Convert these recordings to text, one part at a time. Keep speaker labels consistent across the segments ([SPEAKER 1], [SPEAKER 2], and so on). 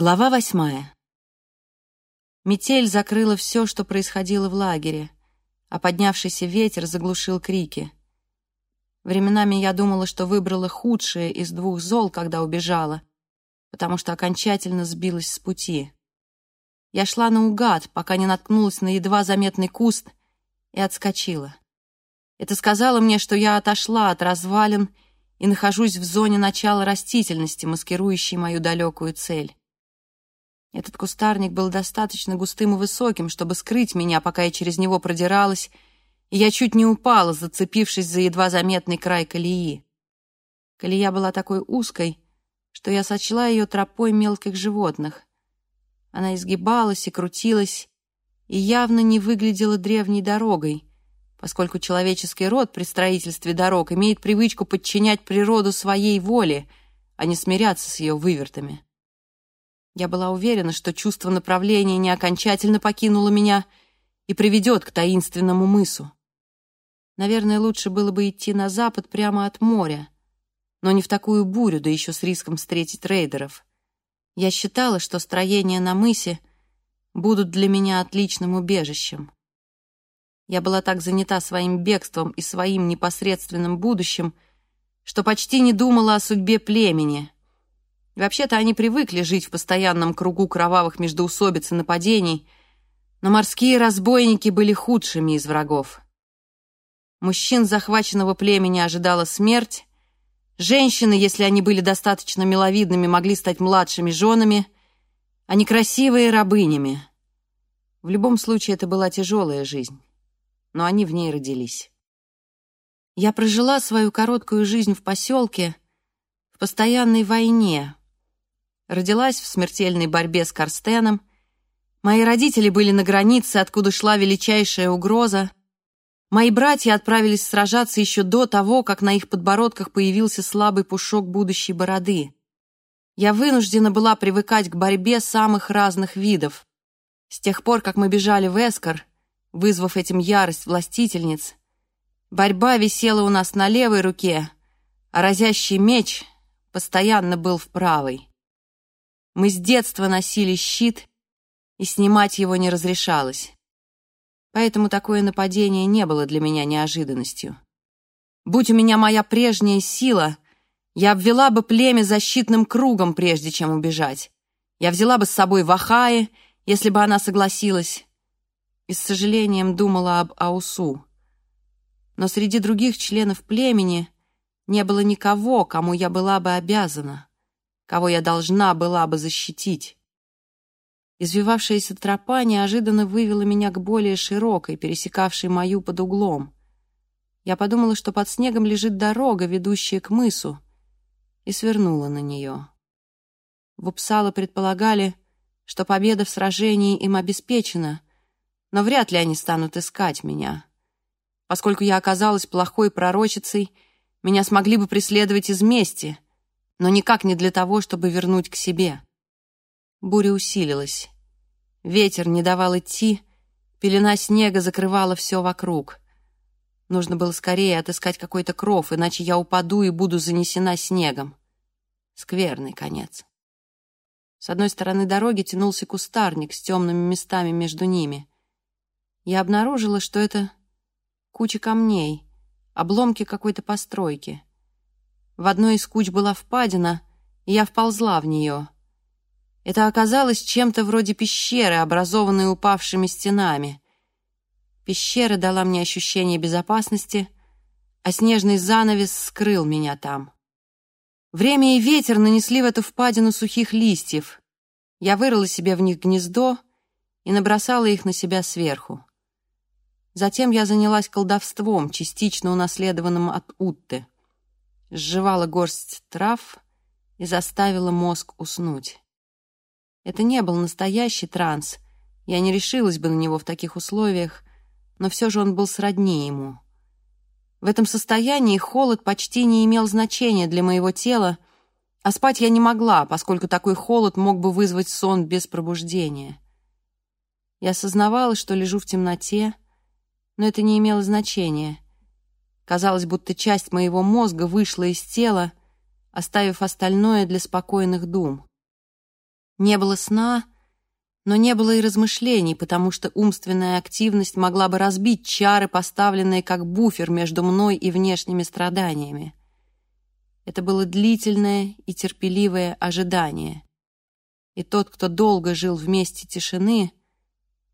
[SPEAKER 1] Глава восьмая. Метель закрыла все, что происходило в лагере, а поднявшийся ветер заглушил крики. Временами я думала, что выбрала худшее из двух зол, когда убежала, потому что окончательно сбилась с пути. Я шла наугад, пока не наткнулась на едва заметный куст и отскочила. Это сказало мне, что я отошла от развалин и нахожусь в зоне начала растительности, маскирующей мою далекую цель. Этот кустарник был достаточно густым и высоким, чтобы скрыть меня, пока я через него продиралась, и я чуть не упала, зацепившись за едва заметный край колеи. Колея была такой узкой, что я сочла ее тропой мелких животных. Она изгибалась и крутилась, и явно не выглядела древней дорогой, поскольку человеческий род при строительстве дорог имеет привычку подчинять природу своей воле, а не смиряться с ее вывертами. Я была уверена, что чувство направления не окончательно покинуло меня и приведет к таинственному мысу. Наверное, лучше было бы идти на запад прямо от моря, но не в такую бурю, да еще с риском встретить рейдеров. Я считала, что строения на мысе будут для меня отличным убежищем. Я была так занята своим бегством и своим непосредственным будущим, что почти не думала о судьбе племени — Вообще-то они привыкли жить в постоянном кругу кровавых междоусобиц и нападений, но морские разбойники были худшими из врагов. Мужчин захваченного племени ожидала смерть, женщины, если они были достаточно миловидными, могли стать младшими женами, а некрасивые — рабынями. В любом случае, это была тяжелая жизнь, но они в ней родились. Я прожила свою короткую жизнь в поселке, в постоянной войне — родилась в смертельной борьбе с Карстеном. Мои родители были на границе, откуда шла величайшая угроза. Мои братья отправились сражаться еще до того, как на их подбородках появился слабый пушок будущей бороды. Я вынуждена была привыкать к борьбе самых разных видов. С тех пор, как мы бежали в Эскор, вызвав этим ярость властительниц, борьба висела у нас на левой руке, а разящий меч постоянно был в правой. Мы с детства носили щит, и снимать его не разрешалось. Поэтому такое нападение не было для меня неожиданностью. Будь у меня моя прежняя сила, я обвела бы племя защитным кругом, прежде чем убежать. Я взяла бы с собой Вахаи, если бы она согласилась. И с сожалением думала об Аусу. Но среди других членов племени не было никого, кому я была бы обязана кого я должна была бы защитить. Извивавшаяся тропа неожиданно вывела меня к более широкой, пересекавшей мою под углом. Я подумала, что под снегом лежит дорога, ведущая к мысу, и свернула на нее. В Упсала предполагали, что победа в сражении им обеспечена, но вряд ли они станут искать меня. Поскольку я оказалась плохой пророчицей, меня смогли бы преследовать из мести — но никак не для того, чтобы вернуть к себе. Буря усилилась. Ветер не давал идти, пелена снега закрывала все вокруг. Нужно было скорее отыскать какой-то кров, иначе я упаду и буду занесена снегом. Скверный конец. С одной стороны дороги тянулся кустарник с темными местами между ними. Я обнаружила, что это куча камней, обломки какой-то постройки — в одной из куч была впадина, и я вползла в нее. Это оказалось чем-то вроде пещеры, образованной упавшими стенами. Пещера дала мне ощущение безопасности, а снежный занавес скрыл меня там. Время и ветер нанесли в эту впадину сухих листьев. Я вырыла себе в них гнездо и набросала их на себя сверху. Затем я занялась колдовством, частично унаследованным от Утты — сживала горсть трав и заставила мозг уснуть. Это не был настоящий транс, я не решилась бы на него в таких условиях, но все же он был сродни ему. В этом состоянии холод почти не имел значения для моего тела, а спать я не могла, поскольку такой холод мог бы вызвать сон без пробуждения. Я осознавала, что лежу в темноте, но это не имело значения — Казалось, будто часть моего мозга вышла из тела, оставив остальное для спокойных дум. Не было сна, но не было и размышлений, потому что умственная активность могла бы разбить чары, поставленные как буфер между мной и внешними страданиями. Это было длительное и терпеливое ожидание. И тот, кто долго жил вместе тишины,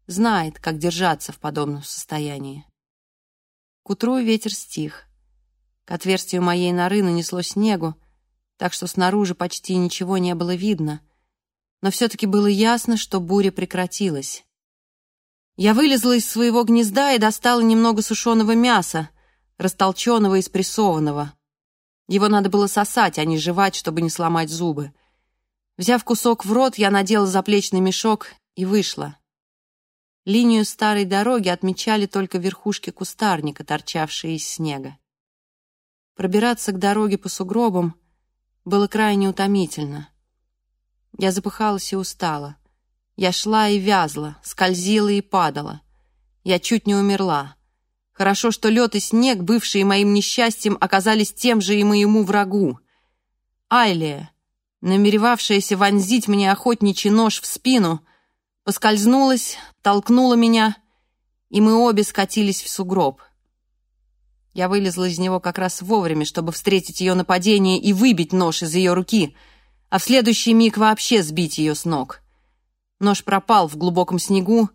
[SPEAKER 1] знает, как держаться в подобном состоянии. К утру ветер стих. К отверстию моей норы нанесло снегу, так что снаружи почти ничего не было видно. Но все-таки было ясно, что буря прекратилась. Я вылезла из своего гнезда и достала немного сушеного мяса, растолченного и спрессованного. Его надо было сосать, а не жевать, чтобы не сломать зубы. Взяв кусок в рот, я надела заплечный мешок и вышла линию старой дороги отмечали только верхушки кустарника, торчавшие из снега. Пробираться к дороге по сугробам было крайне утомительно. Я запыхалась и устала. Я шла и вязла, скользила и падала. Я чуть не умерла. Хорошо, что лед и снег, бывшие моим несчастьем, оказались тем же и моему врагу. Айлия, намеревавшаяся вонзить мне охотничий нож в спину — поскользнулась, толкнула меня, и мы обе скатились в сугроб. Я вылезла из него как раз вовремя, чтобы встретить ее нападение и выбить нож из ее руки, а в следующий миг вообще сбить ее с ног. Нож пропал в глубоком снегу,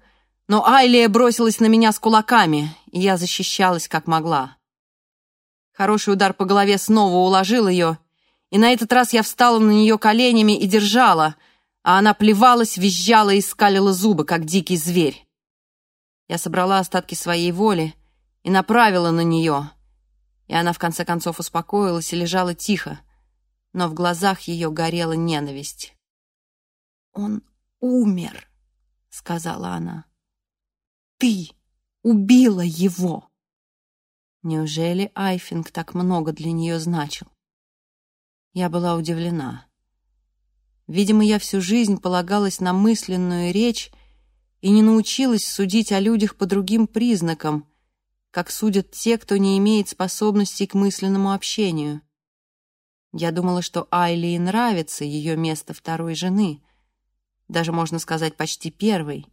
[SPEAKER 1] но Айлия бросилась на меня с кулаками, и я защищалась как могла. Хороший удар по голове снова уложил ее, и на этот раз я встала на нее коленями и держала — а она плевалась, визжала и скалила зубы, как дикий зверь. Я собрала остатки своей воли и направила на нее, и она в конце концов успокоилась и лежала тихо, но в глазах ее горела ненависть. «Он умер», — сказала она. «Ты убила его!» Неужели Айфинг так много для нее значил? Я была удивлена. Видимо, я всю жизнь полагалась на мысленную речь и не научилась судить о людях по другим признакам, как судят те, кто не имеет способностей к мысленному общению. Я думала, что Айли и нравится ее место второй жены, даже, можно сказать, почти первой,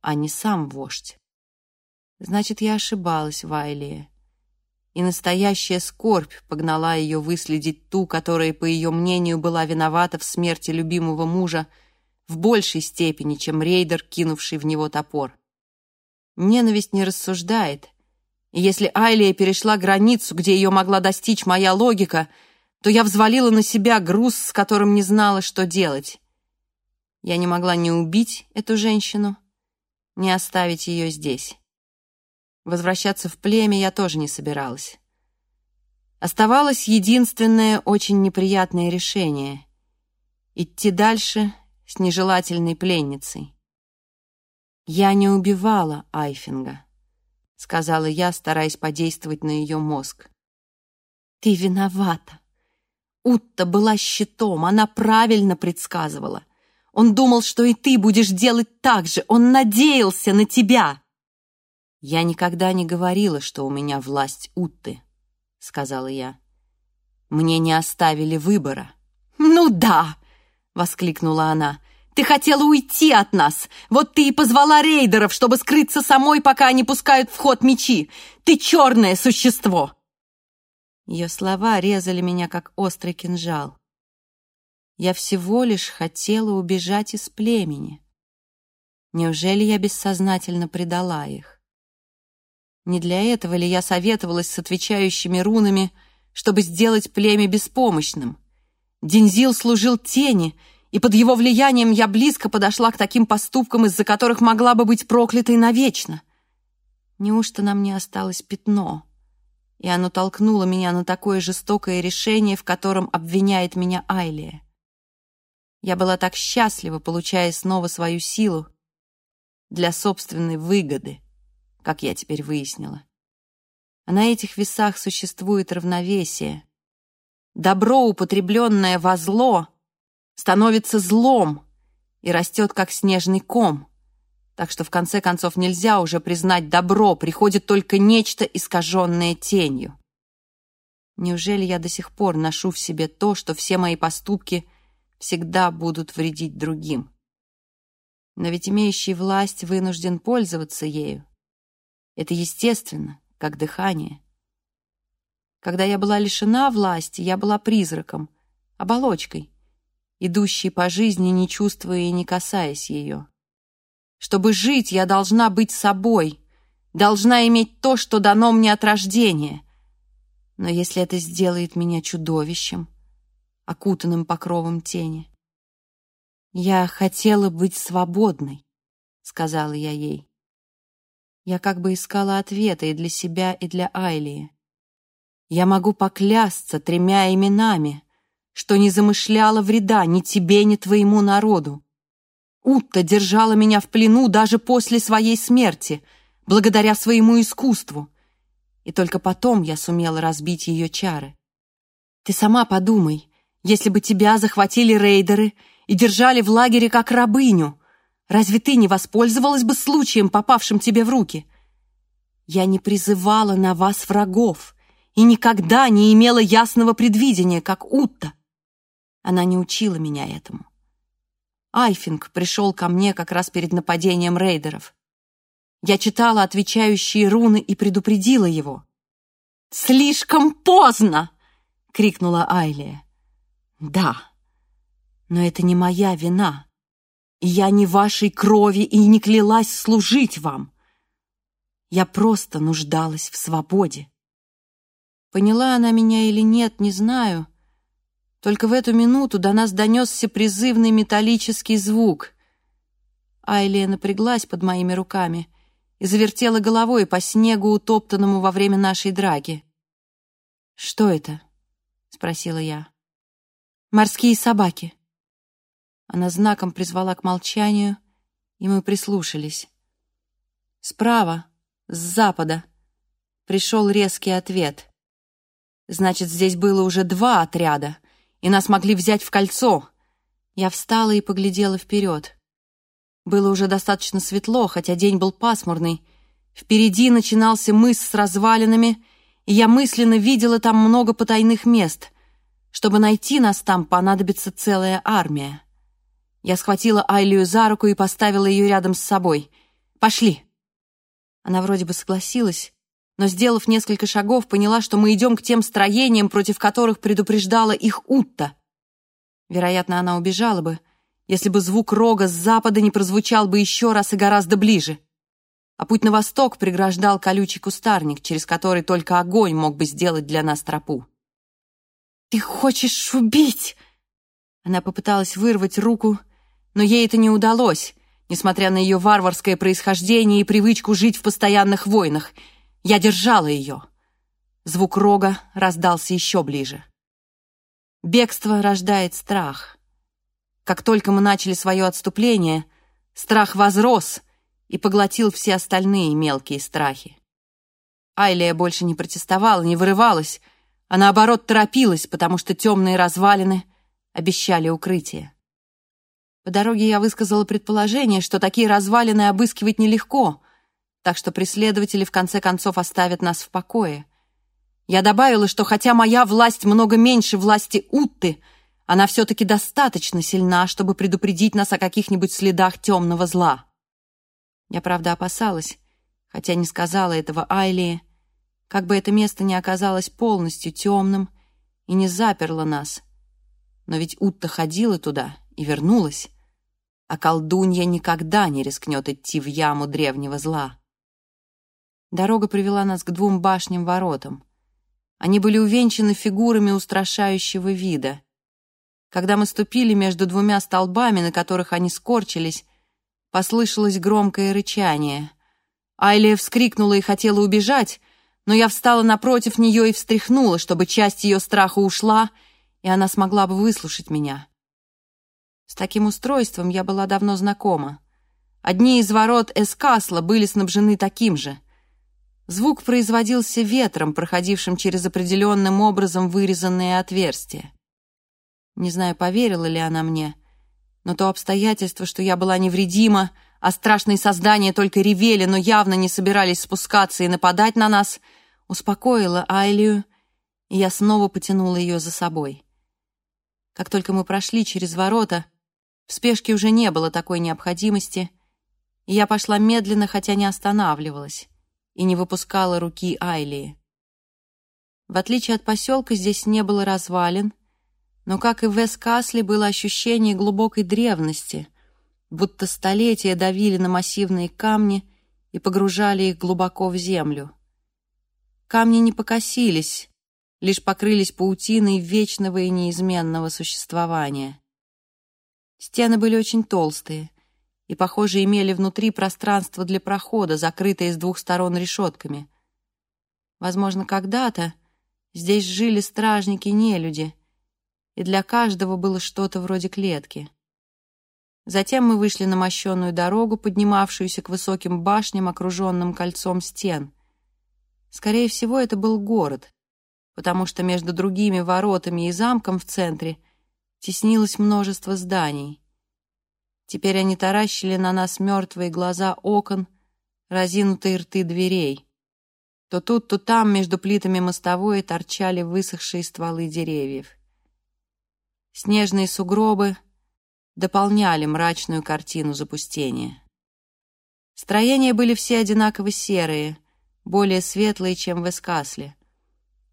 [SPEAKER 1] а не сам вождь. Значит, я ошибалась в Айлии и настоящая скорбь погнала ее выследить ту, которая, по ее мнению, была виновата в смерти любимого мужа в большей степени, чем рейдер, кинувший в него топор. Ненависть не рассуждает. И если Айлия перешла границу, где ее могла достичь моя логика, то я взвалила на себя груз, с которым не знала, что делать. Я не могла не убить эту женщину, не оставить ее здесь. Возвращаться в племя я тоже не собиралась. Оставалось единственное очень неприятное решение — идти дальше с нежелательной пленницей. «Я не убивала Айфинга», — сказала я, стараясь подействовать на ее мозг. «Ты виновата. Утта была щитом, она правильно предсказывала. Он думал, что и ты будешь делать так же, он надеялся на тебя». «Я никогда не говорила, что у меня власть Утты», — сказала я. «Мне не оставили выбора». «Ну да!» — воскликнула она. «Ты хотела уйти от нас! Вот ты и позвала рейдеров, чтобы скрыться самой, пока они пускают в ход мечи! Ты черное существо!» Ее слова резали меня, как острый кинжал. Я всего лишь хотела убежать из племени. Неужели я бессознательно предала их? Не для этого ли я советовалась с отвечающими рунами, чтобы сделать племя беспомощным? Дензил служил тени, и под его влиянием я близко подошла к таким поступкам, из-за которых могла бы быть проклятой навечно. Неужто на мне осталось пятно? И оно толкнуло меня на такое жестокое решение, в котором обвиняет меня Айлия. Я была так счастлива, получая снова свою силу для собственной выгоды как я теперь выяснила. А на этих весах существует равновесие. Добро, употребленное во зло, становится злом и растет, как снежный ком. Так что, в конце концов, нельзя уже признать добро, приходит только нечто, искаженное тенью. Неужели я до сих пор ношу в себе то, что все мои поступки всегда будут вредить другим? Но ведь имеющий власть вынужден пользоваться ею. Это естественно, как дыхание. Когда я была лишена власти, я была призраком, оболочкой, идущей по жизни, не чувствуя и не касаясь ее. Чтобы жить, я должна быть собой, должна иметь то, что дано мне от рождения. Но если это сделает меня чудовищем, окутанным покровом тени. «Я хотела быть свободной», — сказала я ей. Я как бы искала ответа и для себя, и для Айли. Я могу поклясться тремя именами, что не замышляла вреда ни тебе, ни твоему народу. Утта держала меня в плену даже после своей смерти, благодаря своему искусству. И только потом я сумела разбить ее чары. Ты сама подумай, если бы тебя захватили рейдеры и держали в лагере как рабыню, Разве ты не воспользовалась бы случаем, попавшим тебе в руки? Я не призывала на вас врагов и никогда не имела ясного предвидения, как Утта. Она не учила меня этому. Айфинг пришел ко мне как раз перед нападением рейдеров. Я читала отвечающие руны и предупредила его. «Слишком поздно!» — крикнула Айлия. «Да, но это не моя вина. Я не вашей крови и не клялась служить вам. Я просто нуждалась в свободе. Поняла она меня или нет, не знаю. Только в эту минуту до нас донесся призывный металлический звук. Айлия напряглась под моими руками и завертела головой по снегу, утоптанному во время нашей драги. «Что это?» — спросила я. «Морские собаки», она знаком призвала к молчанию, и мы прислушались. Справа, с запада, пришел резкий ответ. Значит, здесь было уже два отряда, и нас могли взять в кольцо. Я встала и поглядела вперед. Было уже достаточно светло, хотя день был пасмурный. Впереди начинался мыс с развалинами, и я мысленно видела там много потайных мест. Чтобы найти нас там, понадобится целая армия. Я схватила Айлию за руку и поставила ее рядом с собой. «Пошли!» Она вроде бы согласилась, но, сделав несколько шагов, поняла, что мы идем к тем строениям, против которых предупреждала их Утта. Вероятно, она убежала бы, если бы звук рога с запада не прозвучал бы еще раз и гораздо ближе. А путь на восток преграждал колючий кустарник, через который только огонь мог бы сделать для нас тропу. «Ты хочешь убить?» Она попыталась вырвать руку, но ей это не удалось, несмотря на ее варварское происхождение и привычку жить в постоянных войнах. Я держала ее. Звук рога раздался еще ближе. Бегство рождает страх. Как только мы начали свое отступление, страх возрос и поглотил все остальные мелкие страхи. Айлия больше не протестовала, не вырывалась, а наоборот торопилась, потому что темные развалины обещали укрытие. По дороге я высказала предположение, что такие развалины обыскивать нелегко, так что преследователи в конце концов оставят нас в покое. Я добавила, что хотя моя власть много меньше власти Утты, она все-таки достаточно сильна, чтобы предупредить нас о каких-нибудь следах темного зла. Я, правда, опасалась, хотя не сказала этого Айлии, как бы это место не оказалось полностью темным и не заперло нас. Но ведь Утта ходила туда — и вернулась. А колдунья никогда не рискнет идти в яму древнего зла. Дорога привела нас к двум башням воротам. Они были увенчаны фигурами устрашающего вида. Когда мы ступили между двумя столбами, на которых они скорчились, послышалось громкое рычание. Айлия вскрикнула и хотела убежать, но я встала напротив нее и встряхнула, чтобы часть ее страха ушла, и она смогла бы выслушать меня. С таким устройством я была давно знакома. Одни из ворот Эскасла были снабжены таким же. Звук производился ветром, проходившим через определенным образом вырезанные отверстия. Не знаю, поверила ли она мне, но то обстоятельство, что я была невредима, а страшные создания только ревели, но явно не собирались спускаться и нападать на нас, успокоило Айлию, и я снова потянула ее за собой. Как только мы прошли через ворота, в спешке уже не было такой необходимости. Я пошла медленно, хотя не останавливалась, и не выпускала руки Айлии. В отличие от поселка, здесь не было развалин, но, как и в Эскасле, было ощущение глубокой древности, будто столетия давили на массивные камни и погружали их глубоко в землю. Камни не покосились, лишь покрылись паутиной вечного и неизменного существования. Стены были очень толстые и, похоже, имели внутри пространство для прохода, закрытое с двух сторон решетками. Возможно, когда-то здесь жили стражники-нелюди, и для каждого было что-то вроде клетки. Затем мы вышли на мощенную дорогу, поднимавшуюся к высоким башням, окруженным кольцом стен. Скорее всего, это был город, потому что между другими воротами и замком в центре — теснилось множество зданий. Теперь они таращили на нас мертвые глаза окон, разинутые рты дверей. То тут, то там между плитами мостовой торчали высохшие стволы деревьев. Снежные сугробы дополняли мрачную картину запустения. Строения были все одинаково серые, более светлые, чем в Эскасле.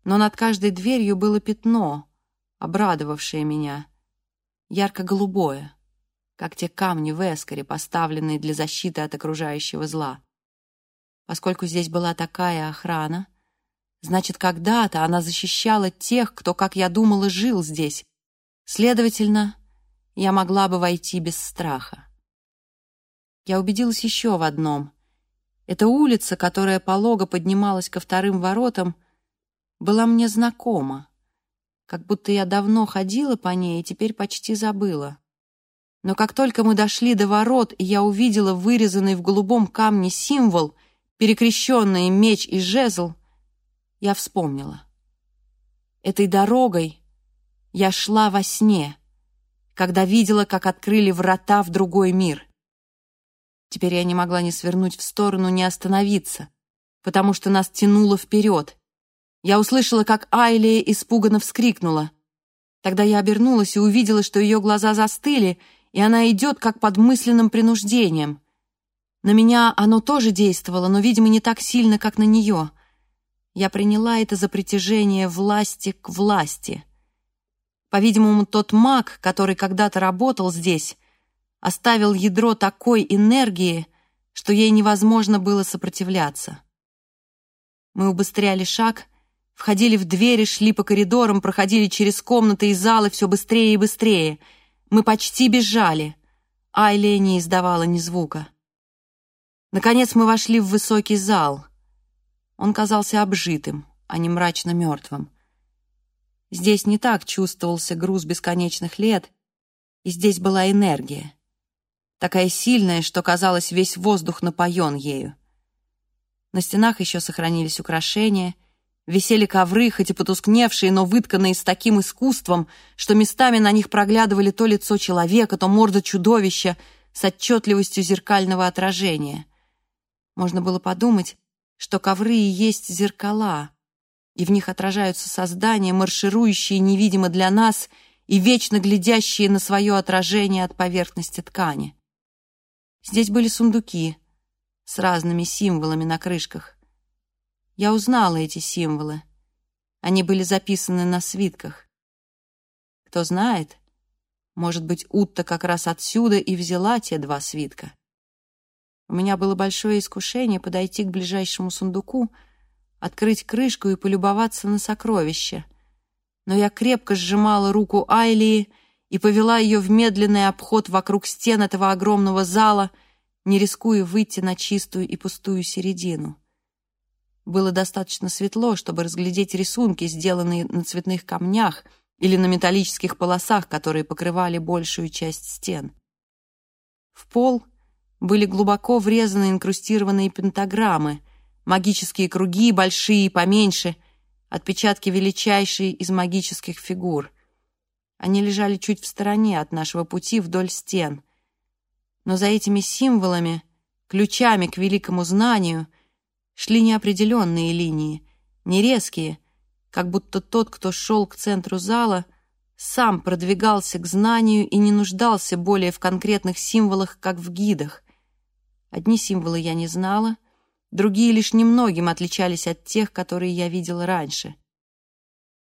[SPEAKER 1] Но над каждой дверью было пятно, обрадовавшее меня — ярко-голубое, как те камни в Эскаре, поставленные для защиты от окружающего зла. Поскольку здесь была такая охрана, значит, когда-то она защищала тех, кто, как я думала, жил здесь. Следовательно, я могла бы войти без страха. Я убедилась еще в одном. Эта улица, которая полого поднималась ко вторым воротам, была мне знакома как будто я давно ходила по ней и теперь почти забыла. Но как только мы дошли до ворот, и я увидела вырезанный в голубом камне символ, перекрещенный меч и жезл, я вспомнила. Этой дорогой я шла во сне, когда видела, как открыли врата в другой мир. Теперь я не могла ни свернуть в сторону, ни остановиться, потому что нас тянуло вперед, я услышала, как Айли испуганно вскрикнула. Тогда я обернулась и увидела, что ее глаза застыли, и она идет как под мысленным принуждением. На меня оно тоже действовало, но, видимо, не так сильно, как на нее. Я приняла это за притяжение власти к власти. По-видимому, тот маг, который когда-то работал здесь, оставил ядро такой энергии, что ей невозможно было сопротивляться. Мы убыстряли шаг — Входили в двери, шли по коридорам, проходили через комнаты и залы все быстрее и быстрее. Мы почти бежали. Айли не издавала ни звука. Наконец мы вошли в высокий зал. Он казался обжитым, а не мрачно мертвым. Здесь не так чувствовался груз бесконечных лет, и здесь была энергия. Такая сильная, что, казалось, весь воздух напоен ею. На стенах еще сохранились украшения — Висели ковры, хоть и потускневшие, но вытканные с таким искусством, что местами на них проглядывали то лицо человека, то морда чудовища с отчетливостью зеркального отражения. Можно было подумать, что ковры и есть зеркала, и в них отражаются создания, марширующие невидимо для нас и вечно глядящие на свое отражение от поверхности ткани. Здесь были сундуки с разными символами на крышках. Я узнала эти символы. Они были записаны на свитках. Кто знает, может быть, Утта как раз отсюда и взяла те два свитка. У меня было большое искушение подойти к ближайшему сундуку, открыть крышку и полюбоваться на сокровище. Но я крепко сжимала руку Айлии и повела ее в медленный обход вокруг стен этого огромного зала, не рискуя выйти на чистую и пустую середину. Было достаточно светло, чтобы разглядеть рисунки, сделанные на цветных камнях или на металлических полосах, которые покрывали большую часть стен. В пол были глубоко врезаны инкрустированные пентаграммы, магические круги, большие и поменьше, отпечатки величайшие из магических фигур. Они лежали чуть в стороне от нашего пути вдоль стен. Но за этими символами, ключами к великому знанию — Шли неопределенные линии, нерезкие, как будто тот, кто шел к центру зала, сам продвигался к знанию и не нуждался более в конкретных символах, как в гидах. Одни символы я не знала, другие лишь немногим отличались от тех, которые я видела раньше.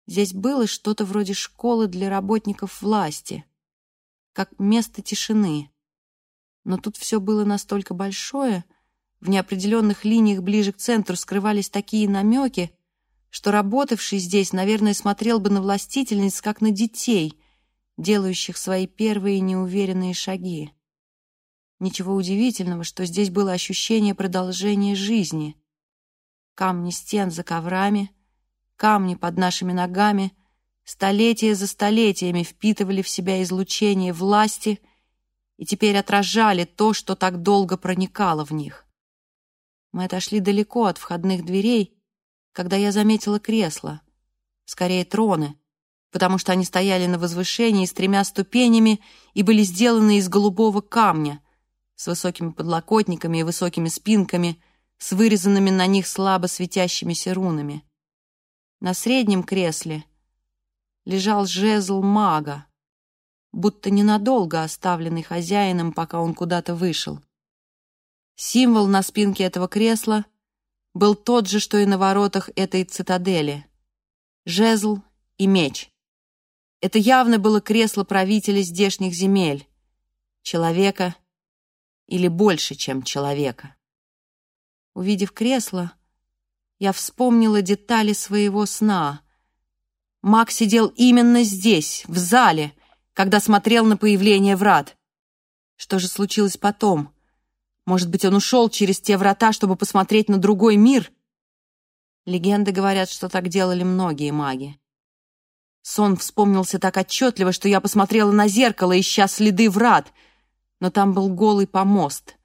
[SPEAKER 1] Здесь было что-то вроде школы для работников власти, как место тишины. Но тут все было настолько большое — в неопределенных линиях ближе к центру скрывались такие намеки, что работавший здесь, наверное, смотрел бы на властительниц, как на детей, делающих свои первые неуверенные шаги. Ничего удивительного, что здесь было ощущение продолжения жизни. Камни стен за коврами, камни под нашими ногами, столетия за столетиями впитывали в себя излучение власти и теперь отражали то, что так долго проникало в них. Мы отошли далеко от входных дверей, когда я заметила кресла, скорее троны, потому что они стояли на возвышении с тремя ступенями и были сделаны из голубого камня, с высокими подлокотниками и высокими спинками, с вырезанными на них слабо светящимися рунами. На среднем кресле лежал жезл мага, будто ненадолго оставленный хозяином, пока он куда-то вышел. Символ на спинке этого кресла был тот же, что и на воротах этой цитадели. Жезл и меч. Это явно было кресло правителя здешних земель. Человека или больше, чем человека. Увидев кресло, я вспомнила детали своего сна. Мак сидел именно здесь, в зале, когда смотрел на появление врат. Что же случилось потом? — может быть, он ушел через те врата, чтобы посмотреть на другой мир? Легенды говорят, что так делали многие маги. Сон вспомнился так отчетливо, что я посмотрела на зеркало, ища следы врат. Но там был голый помост.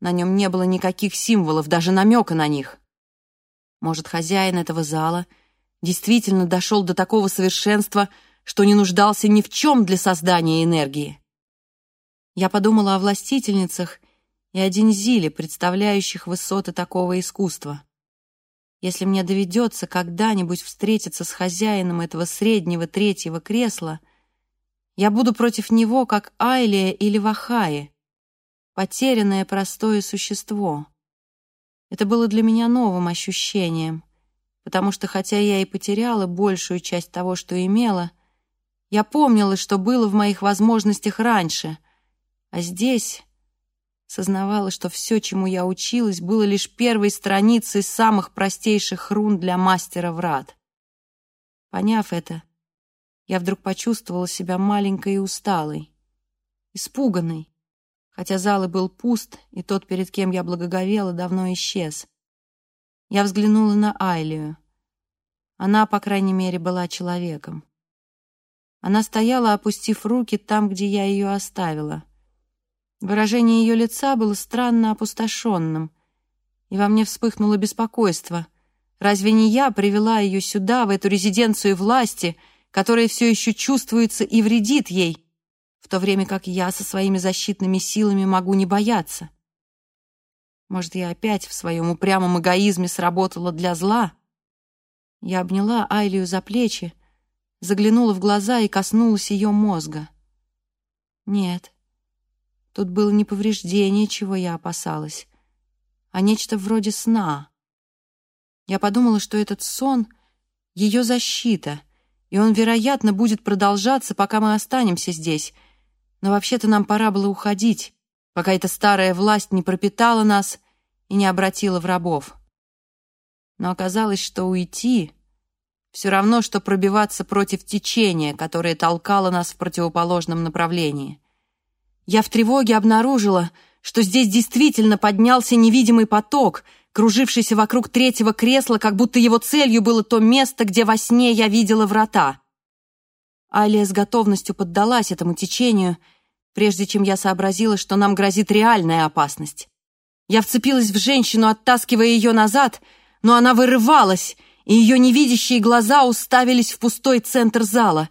[SPEAKER 1] На нем не было никаких символов, даже намека на них. Может, хозяин этого зала действительно дошел до такого совершенства, что не нуждался ни в чем для создания энергии. Я подумала о властительницах и один зили, представляющих высоты такого искусства. Если мне доведется когда-нибудь встретиться с хозяином этого среднего третьего кресла, я буду против него, как Айлия или Вахаи, потерянное простое существо. Это было для меня новым ощущением, потому что хотя я и потеряла большую часть того, что имела, я помнила, что было в моих возможностях раньше, а здесь Сознавала, что все, чему я училась, было лишь первой страницей самых простейших рун для мастера врат. Поняв это, я вдруг почувствовала себя маленькой и усталой, испуганной, хотя зал и был пуст, и тот, перед кем я благоговела, давно исчез. Я взглянула на Айлию. Она, по крайней мере, была человеком. Она стояла, опустив руки там, где я ее оставила — Выражение ее лица было странно опустошенным, и во мне вспыхнуло беспокойство. Разве не я привела ее сюда, в эту резиденцию власти, которая все еще чувствуется и вредит ей, в то время как я со своими защитными силами могу не бояться? Может, я опять в своем упрямом эгоизме сработала для зла? Я обняла Айлию за плечи, заглянула в глаза и коснулась ее мозга. Нет, — Тут было не повреждение, чего я опасалась, а нечто вроде сна. Я подумала, что этот сон — ее защита, и он, вероятно, будет продолжаться, пока мы останемся здесь. Но вообще-то нам пора было уходить, пока эта старая власть не пропитала нас и не обратила в рабов. Но оказалось, что уйти — все равно, что пробиваться против течения, которое толкало нас в противоположном направлении — я в тревоге обнаружила, что здесь действительно поднялся невидимый поток, кружившийся вокруг третьего кресла, как будто его целью было то место, где во сне я видела врата. Алия с готовностью поддалась этому течению, прежде чем я сообразила, что нам грозит реальная опасность. Я вцепилась в женщину, оттаскивая ее назад, но она вырывалась, и ее невидящие глаза уставились в пустой центр зала.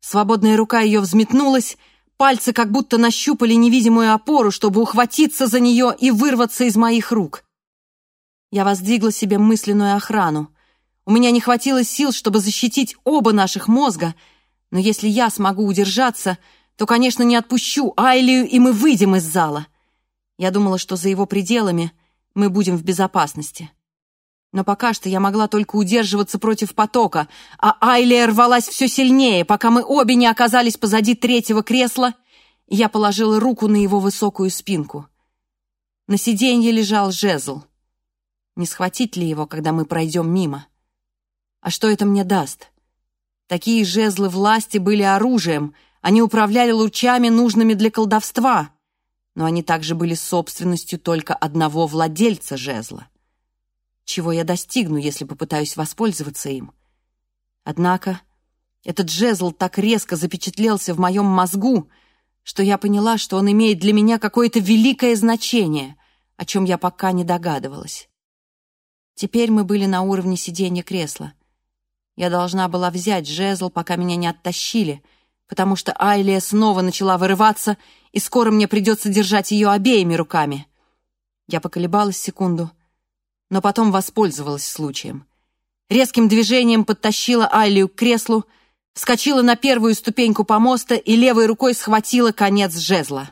[SPEAKER 1] Свободная рука ее взметнулась — Пальцы как будто нащупали невидимую опору, чтобы ухватиться за нее и вырваться из моих рук. Я воздвигла себе мысленную охрану. У меня не хватило сил, чтобы защитить оба наших мозга, но если я смогу удержаться, то, конечно, не отпущу Айлию, и мы выйдем из зала. Я думала, что за его пределами мы будем в безопасности. Но пока что я могла только удерживаться против потока, а Айлия рвалась все сильнее, пока мы обе не оказались позади третьего кресла. Я положила руку на его высокую спинку. На сиденье лежал жезл. Не схватить ли его, когда мы пройдем мимо? А что это мне даст? Такие жезлы власти были оружием, они управляли лучами, нужными для колдовства, но они также были собственностью только одного владельца жезла чего я достигну, если попытаюсь воспользоваться им. Однако этот жезл так резко запечатлелся в моем мозгу, что я поняла, что он имеет для меня какое-то великое значение, о чем я пока не догадывалась. Теперь мы были на уровне сиденья кресла. Я должна была взять жезл, пока меня не оттащили, потому что Айлия снова начала вырываться, и скоро мне придется держать ее обеими руками. Я поколебалась секунду — но потом воспользовалась случаем. Резким движением подтащила Алию к креслу, вскочила на первую ступеньку помоста и левой рукой схватила конец жезла.